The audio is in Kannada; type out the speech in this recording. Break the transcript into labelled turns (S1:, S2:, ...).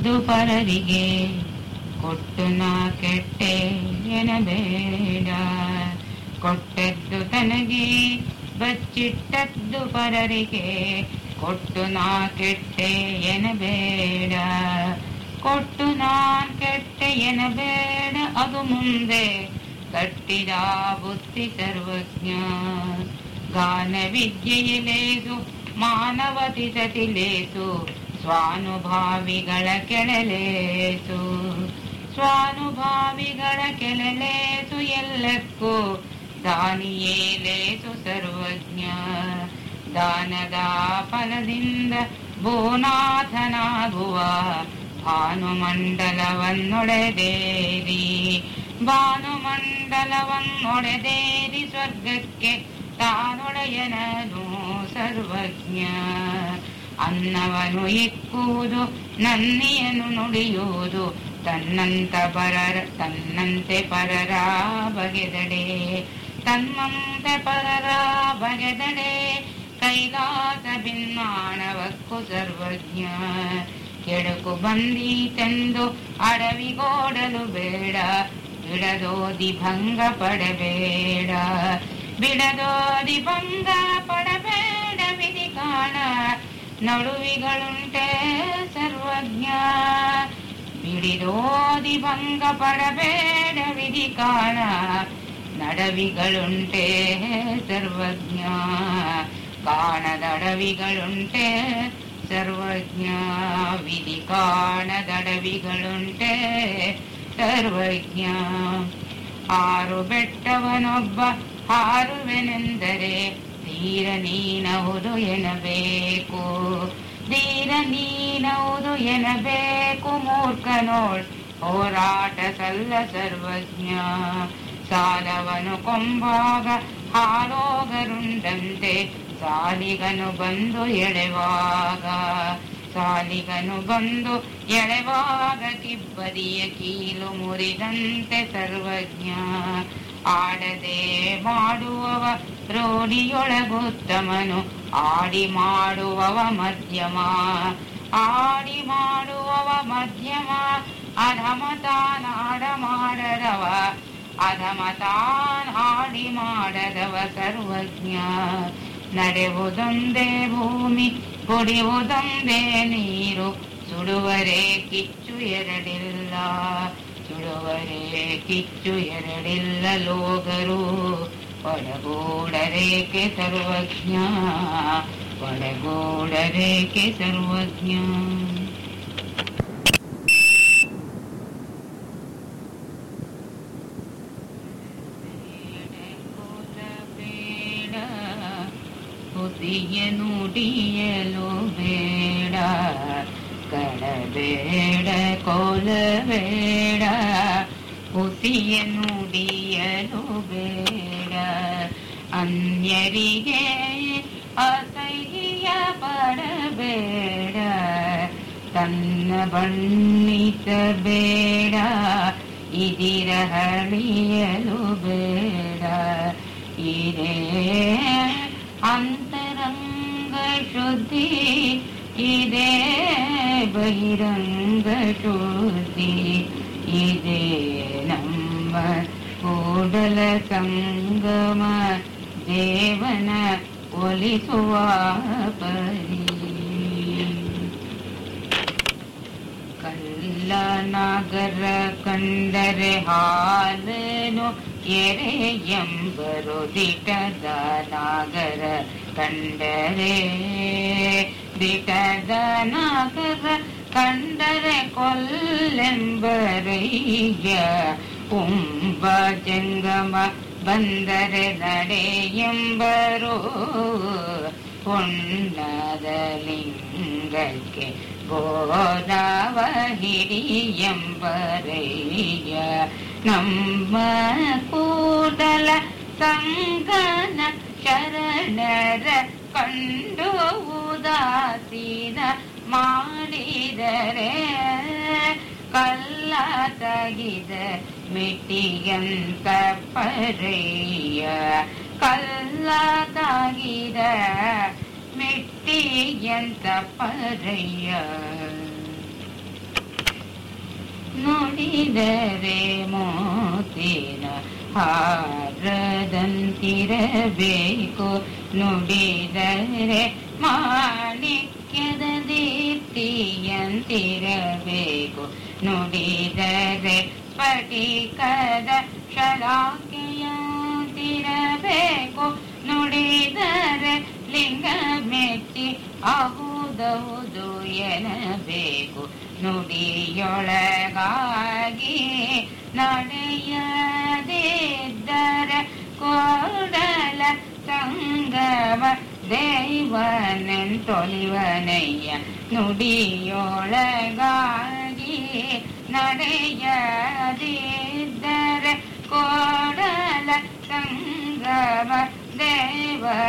S1: ಕೊಟ್ಟದ್ದು ಪರರಿಗೆ ಕೊಟ್ಟು ನಾ ಕೆಟ್ಟೆ ಎನಬೇಡ. ಕೊಟ್ಟದ್ದು ತನಗೆ, ಬಚ್ಚಿಟ್ಟದ್ದು ಪರರಿಗೆ ಕೊಟ್ಟು ನಾ ಕೆಟ್ಟೆ ಎನಬೇಡ. ಕೊಟ್ಟು ನಾನ್ ಕೆಟ್ಟೆ ಎನಬೇಡ, ಅದು ಮುಂದೆ ಕಟ್ಟಿದ ಬುದ್ಧಿ ಸರ್ವಜ್ಞ. ಗಾನ ವಿದ್ಯೆಯಲೇಸು ಮಾನವತಿ ಸತಿಲೇಸು ಸ್ವಾನುಭಾವಿಗಳ ಕೆಳಲೇತು. ಸ್ವಾನುಭಾವಿಗಳ ಕೆಳಲೇತು ಎಲ್ಲಕ್ಕೂ ದಾನಿಯೇಲೇಸು ಸರ್ವಜ್ಞ. ದಾನದ ಫಲದಿಂದ ಭೂನಾಥನಾಗುವ ಭಾನುಮಂಡಲವನ್ನೊಡೆದೇರಿ. ಭಾನುಮಂಡಲವನ್ನೊಡೆದೇರಿ ಸ್ವರ್ಗಕ್ಕೆ ತಾನೊಡೆಯನನು ಸರ್ವಜ್ಞ. ಅನ್ನವನು ಇಕ್ಕುವುದು ನನ್ನಿಯನು ನುಡಿಯುವುದು. ತನ್ನಂತ ಪರರ, ತನ್ನಂತೆ ಪರರ ಬಗೆದಡೆ. ತನ್ನಂತೆ ಪರರ ಬಗೆದಡೆ. ಕೈಲಾಸ ಭಿನ್ನಾಣವಕ್ಕೂ ಸರ್ವಜ್ಞ. ಕೆಡಕು ಬಂದೀತೆಂದು ಅಡವಿಗೋಡಲು ಬೇಡ. ಬಿಡದೋದಿ ಭಂಗ ಪಡಬೇಡ. ಬಿಡದೋದಿ ಭಂಗ ಪಡಬೇಡ ವಿಧಿ ಕಾಣ. ನಡುವಿಗಳುಂಟೆ ಸರ್ವಜ್ಞ. ಬಿಡಿದೋದಿ ಭಂಗ ಪಡಬೇಡ ವಿಧಿ ಕಾಣ ನಡವಿಗಳುಂಟೆ ಸರ್ವಜ್ಞ. ಕಾಣದಡವಿಗಳುಂಟೆ ಸರ್ವಜ್ಞ. ವಿಧಿ ಕಾಣದಡವಿಗಳುಂಟೆ ಸರ್ವಜ್ಞ. ಆರು ಬೆಟ್ಟವನೊಬ್ಬ ಹಾರುವೆನೆಂದರೆ ಧೀರ ನೀನಹುದು ಎನಬೇಕು. ಧೀರ ಎನ್ನಬೇಕು ಎನಬೇಕು. ಮೂರ್ಖನೋಳ್ ಹೋರಾಟ ಸಲ್ಲ ಸರ್ವಜ್ಞ. ಸಾಲವನು ಕೊಂಬಾಗ ಹಾರೋಗರುಂಡಂತೆ. ಸಾಲಿಗನು ಬಂದು ಎಳೆವಾಗ. ಸಾಲಿಗನು ಬಂದು ಎಳೆವಾಗ. ಕಿಬ್ಬದಿಯ ಕೀಲು ಮುರಿದಂತೆ ಸರ್ವಜ್ಞ. ಆಡದೆ ಮಾಡುವವ ರೋಡಿಯೊಳಗುತ್ತಮನು, ಆಡಿ ಮಾಡುವವ ಮಧ್ಯಮ. ಆಡಿ ಮಾಡುವವ ಮಧ್ಯಮ ಅಧಮತಾನಾಡ ಮಾಡದವ ಅಧಮತಾನ್ ಆಡಿ ಮಾಡದವ ಸರ್ವಜ್ಞ. ನಡೆವುದೊಂದೇ ಭೂಮಿ ಕುಡಿಯುವುದೊಂದೇ ನೀರು, ಸುಡುವರೆ ಕಿಚ್ಚು ಎರಡಿಲ್ಲ. ಸುಡುವರೆ ಕಿಚ್ಚು ಎರಡಿಲ್ಲ ಲೋಗರು ಒಳಗೂಡರೇಕೆ ಸರ್ವಜ್ಞ ಒಳಗೂಡರೇಕೆ ಸರ್ವಜ್ಞ ಬೇಡ ಹುಸಿಯ ನುಡಿಯಲು ಬೇಡ ಕೋಲಬೇಡ, ಹುಸಿಯ ನುಡಿಯಲು ಬೇಡ. ಅನ್ಯರಿಗೆ ಅಸಹ್ಯ ಪಡಬೇಡ, ತನ್ನ ಬಣ್ಣಿಸಬೇಡ, ಇದಿರ ಹಳಿಯಲು ಬೇಡ. ಇದೇ ಅಂತರಂಗ ಶುದ್ಧಿ, ಇದೇ ಬಹಿರಂಗ ಶುದ್ಧಿ ಇದೇ ನಮ್ಮ ಕೂಡಲ ಸಂಗಮ ದೇವನ ಒಲಿಸುವ ಪರಿ ಕಲ್ಲ ನಾಗರ ಕಂಡರೆ ಹಾಲನು ಎರೆ ಎಂಬರು ದಿಟದ ನಾಗರ ಕಂಡರೆ ದಿಟದ ನಾಗರ ಕಂಡರೆ ಕೊಲ್ಲೆಂಬರಯ್ಯ ಉಂಬ ಜಂಗಮ ಬಂದರೆ ನಡೆ ಎಂಬರು ಪುಣ್ಣದ ಲಿಂಗಕ್ಕೆ ಬೋಧವ ಹಿಡಿ ಎಂಬರಯ್ಯ ನಮ್ಮ ಕೂಡಲ ಸಂಗನ ಶರಣರ ಕಂಡು ಉದಾಸೀನ ಮಾಡಿದರೆ ಕಲ್ಲ ತಗಿದ ಮಿಟ್ಟಿಯಂತ ಪರಯ್ಯ ಕಲ್ಲ ತಾಗಿದ ಮಿಟ್ಟಿಯಂತ ಪರಯ್ಯ ನುಡಿದರೆ ಮೋತಿನ ಹಾರದಂತಿರಬೇಕು ನುಡಿದರೆ ಮಾಣಿಕ್ಯದ ದೀಪ್ತಿಯಂತಿರಬೇಕು ನುಡಿದರೆ ಸ್ಫಟಿಕದ ಶಲಾಕೆಯಂತಿರಬೇಕು ನುಡಿದರೆ ಲಿಂಗ ಮೆಚ್ಚಿ ಆಗುವುದೌದು ಎನ್ನಬೇಕು. ನುಡಿಯೊಳಗಾಗಿ ನಡೆಯದಿದ್ದರೆ ಕೊಡಲ ಸಂಗಮ ದೈವನೆಂತೊಲಿವನಯ್ಯ ನುಡಿಯೊಳಗಾಗಿ ನಡೆಯದಿದ್ದರೆ ಕೊಡಲ ಸಂಗಮ ದೇವನೆಂತೊಲಿವನಯ್ಯ